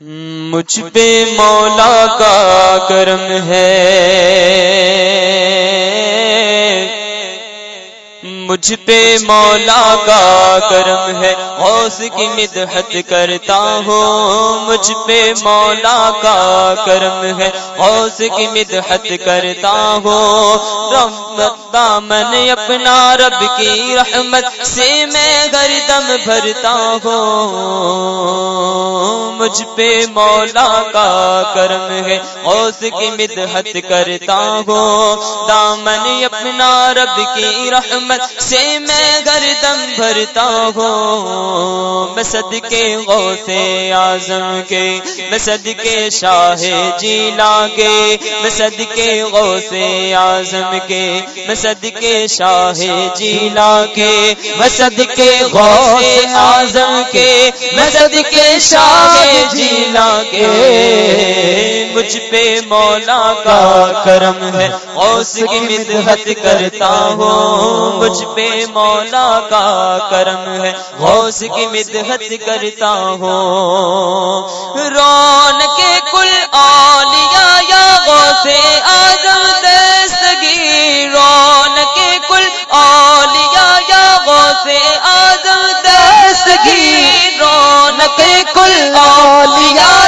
مجھ پہ مولا کا کرم ہے۔ مجھ پہ مولا کا کرم ہے۔ غوث کی مدحت کرتا ہوں۔ مجھ پہ مولا کا کرم ہے۔ غوث کی مدحت کرتا ہوں۔ رحمت دامن اپنا رب کی رحمت سے میں گردم بھرتا ہوں۔ مجھ پہ مولا کا کرم ہے غوث کی مدحت کرتا ہوں۔ دامن اپنا رب کی رحمت سے میں گردم بھرتا ہوں۔ میں صدقے غوث اعظم کے، میں صدقے شاہ جیلا کے میں صدقے غوث اعظم کے میں صدقے شاہ جیلا کے میں صدقے غوث اعظم کے میں صدقے شاہ جیلا کے مجھ پہ مولا کا کرم ہے غوث کی مدحت کرتا ہوں مجھ پہ مولا کا کرم ہے غوث کی مدحت کرتا ہوں رون کے کل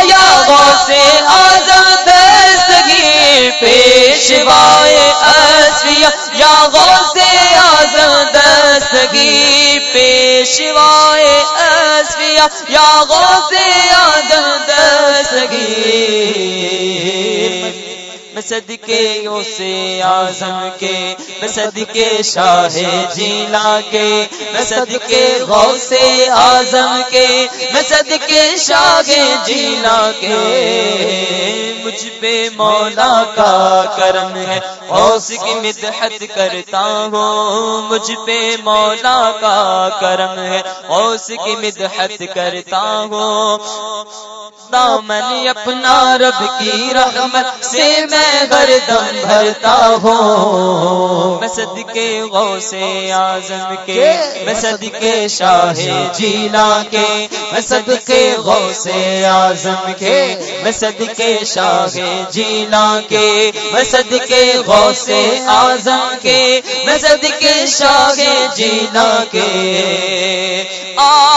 یا غوث آزم دستگیر پیشوائے اسیا یا غوث آزم دستگیر پیشوائے اسیا یا غوث آزم دستگیر میں صدقے سے آزم کے، میں صدقے شاہ جیلا کے، میں صدقے غوث آزم کے، میں صدقے شاہ جیلا کے۔ مجھ پہ مولا کا کرم ہے، غوث کی مدحت کرتا ہوں۔ مجھ پہ مولا کا کرم ہے، غوث کی مدحت کرتا ہوں۔ دامن اپنا رب کی رحمت سے میں گردم بھرتا ہوں۔ میں صدقے غوث اعظم کے میں صدقے شاہ جیلا کے میں صدقے غوث اعظم کے میں صدقے شاہ جیلا کے میں صدقے غوث اعظم کے میں صدقے شاہ جیلا کے۔ آپ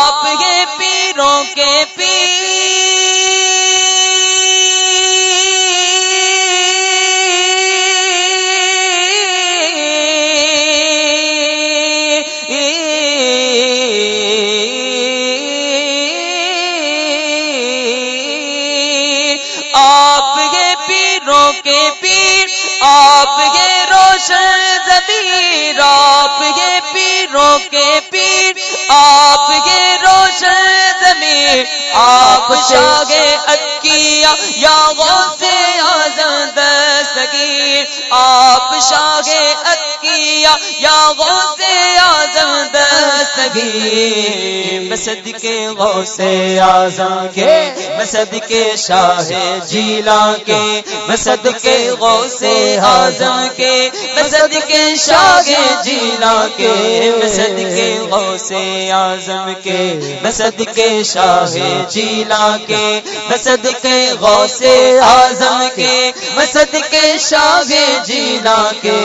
پیروں کے پیر آپ یہ روشن زمیر آپ یہ پیروں کے پیر آپ یہ روشن زمیر آپ شاگے اکیا یا غوث اعظم دستگیر۔ آپ شاگے اکیا یا غوث اعظم دستگیر میں صدقے غوث اعظم کے، میں صدقے شاہ جیلا کے، میں صدقے غوث اعظم کے، میں صدقے شاہ جیلا کے، میں صدقے غوث اعظم کے، میں صدقے شاہ جیلا کے، میں صدقے غوث اعظم کے، میں صدقے شاہ جیلا کے۔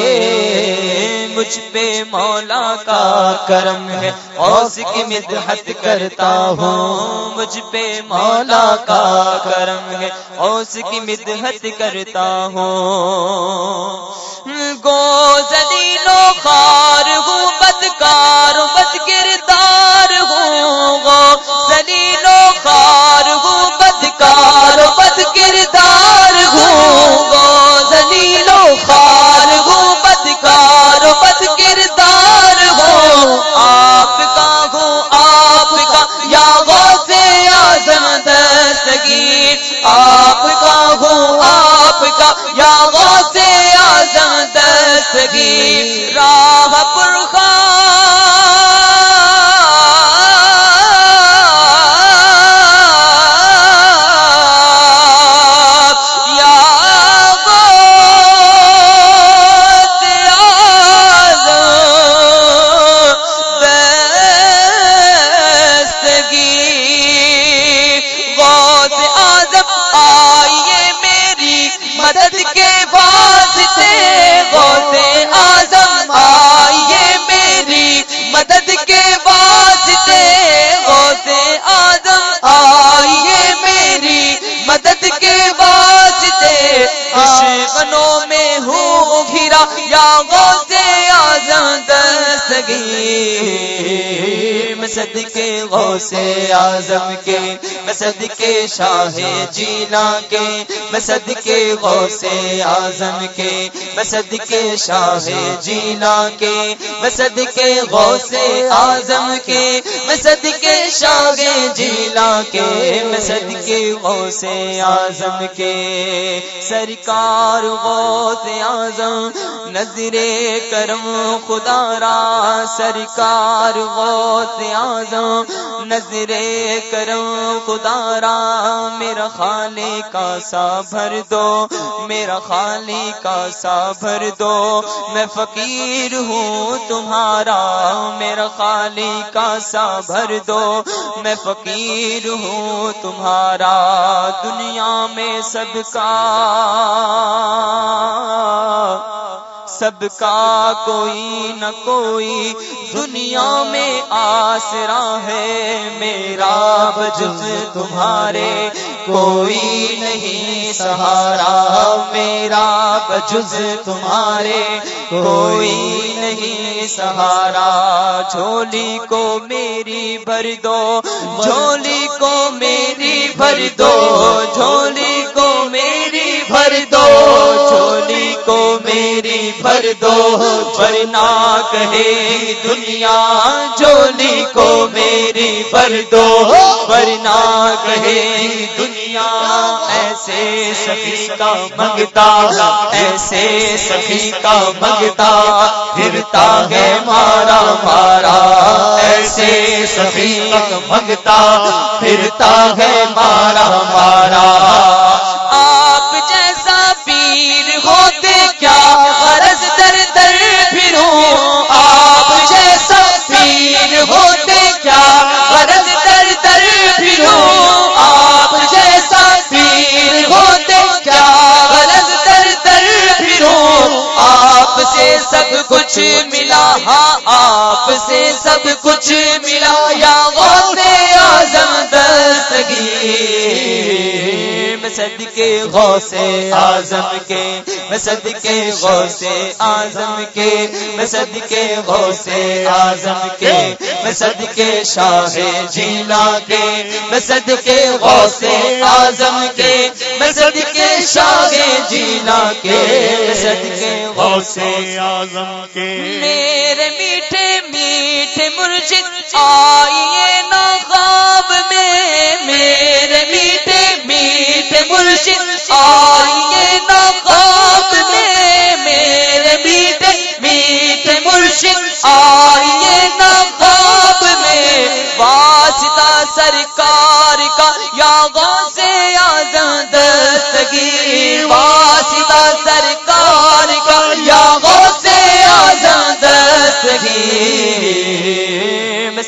مجھ پہ مولا کا کرم ہے غوث کی مدحت کرتا ہوں، مجھ پہ مولا کا کرم ہے۔ غوث کی مدحت کرتا ہوں۔ گو زدینو خار ہوں، بدکار بد کردار مدد کے واسطے غوث آزم آئیے میری مدد کے واسطے غوث آزم آئیے میری مدد کے واسطے دشمنوں میں ہوں گھرا یا غوث آزم دستگیر مسد کے غوث اعظم کے مسد کے شاہ جینا کے مسد کے غوث اعظم کے مسد کے شاہ جینا کے مسد کے غوث اعظم کے مسد کے شاہ جینا کے مسد کے غوث اعظم کے۔ سرکار غوث اعظم، نظر کرم خدا را، سرکار غوث نظر کرم خدا را، میرا خالی کا سا بھر دو، میرا خالی کا سا بھر دو، میں فقیر ہوں تمہارا، میرا خالی کا سا بھر دو، میں فقیر ہوں تمہارا، دنیا میں سب کا۔ سب کا کوئی نہ کوئی دنیا میں آسرا ہے، میرا بجز تمہارے، کوئی نہیں سہارا، میرا بجز تمہارے، کوئی نہیں سہارا۔ جھولی کو میری بھر دو، جھولی کو میری بھر دو، جھولی کو میری بھر دو۔ جھولی کو میری بھر دو ورنہ کہے دنیا جولی کو میری بھر دو ورنہ کہے دنیا ایسے سخی کا منگتا ایسے سخی کا منگتا پھرتا ہے مارا مارا ایسے سخی کا منگتا پھرتا ہے مارا مارا کچھ ملا ہاں آپ سے سب کچھ ملا، یا غوث اعظم دستگیر صدقے غوث اعظم کے میں صدقے غوث اعظم کے، میں صدقے غوث اعظم کے، میں صدقے شاہ جیلا کے، میں صدقے غوث اعظم کے، میں صدقے شاہ جیلا کے، میں صدقے غوث اعظم کے۔ میرے میٹھے میٹھے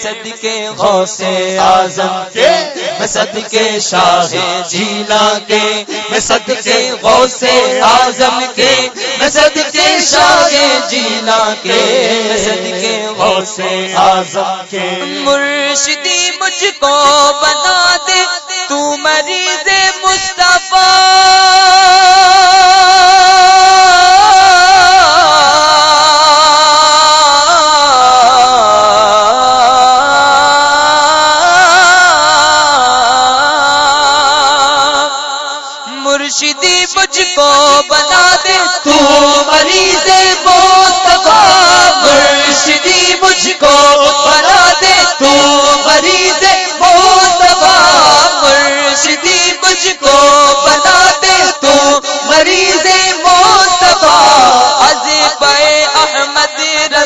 دستگیر میں صدقے غوث اعظم کے، میں صدقے شاہ جیلا کے، میں صدقے غوث اعظم کے، میں صدقے شاہ جیلا کے، میں صدقے غوث اعظم کے۔ مرشدی مجھ کو بنا دے، تو مریض مصطفیٰ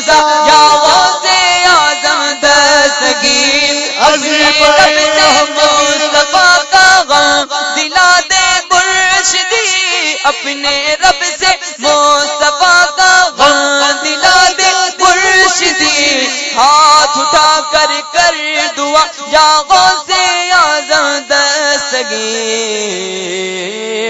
رضا یا غوث اعظم دستگیر از پے مصطفیٰ کا غم، دلا دے مرشدی اپنے رب سے مصطفیٰ کا غم، دلا دے مرشدی ہاتھ اٹھا کر کر دعا، یا غوث اعظم دستگیر۔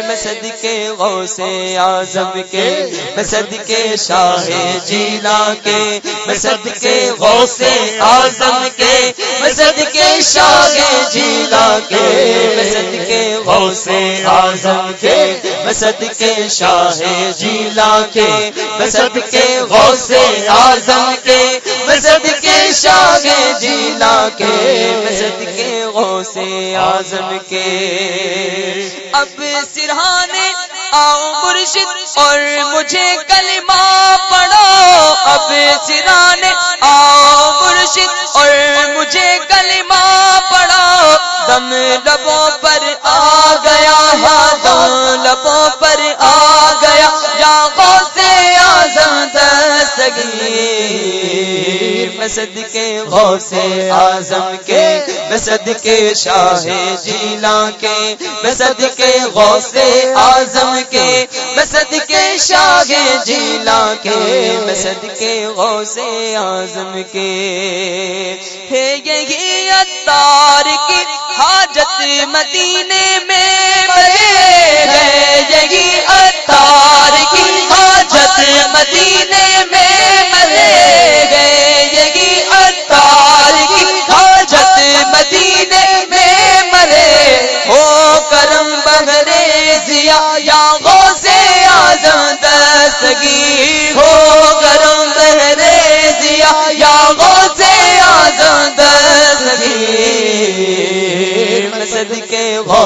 میں صدقے غوث اعظم کے، میں صدقے شاہ جیلا کے، میں صدقے غوث اعظم کے، میں صدقے شاہ جیلا کے، میں صدقے غوث اعظم کے، میں صدقے شاہ جیلا کے، میں صدقے غوث اعظم کے، میں صدقے شاہ جیلا کے، میں صدقے غوث اعظم کے۔ اب سرحانے آؤ مرشد اور مجھے کلمہ پڑھو۔ اب سرانے آؤ مرشد اور مجھے کلمہ پڑھو۔ دم لبوں پر آ گیا ہاں دم لبوں پر آ گیا۔ یا غوث آزم دستگیر۔ میں صدقے غوث آزم کے، میں صدقے شاہ جیلا کے، میں صدقے غوث آزم کے، میں صدقے شاہ جیلا کے، میں صدقے غوث آزم کے۔ ہے یہی اتار کی حاجت مدینے میں۔ ہے یہی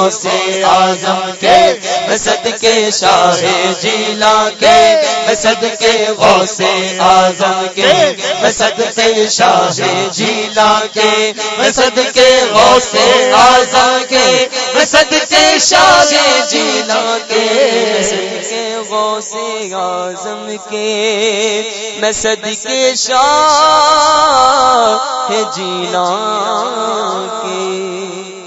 صدقے غوث آزم کے میں صدقے شاہ جیلا کے میں صدقے غوث آزم کے میں صدقے شاہ جیلا کے میں صدقے غوث آزم کے میں صدقے شاہ جیلا کے غوث آزم کے میں صدقے شاہ جیلا کے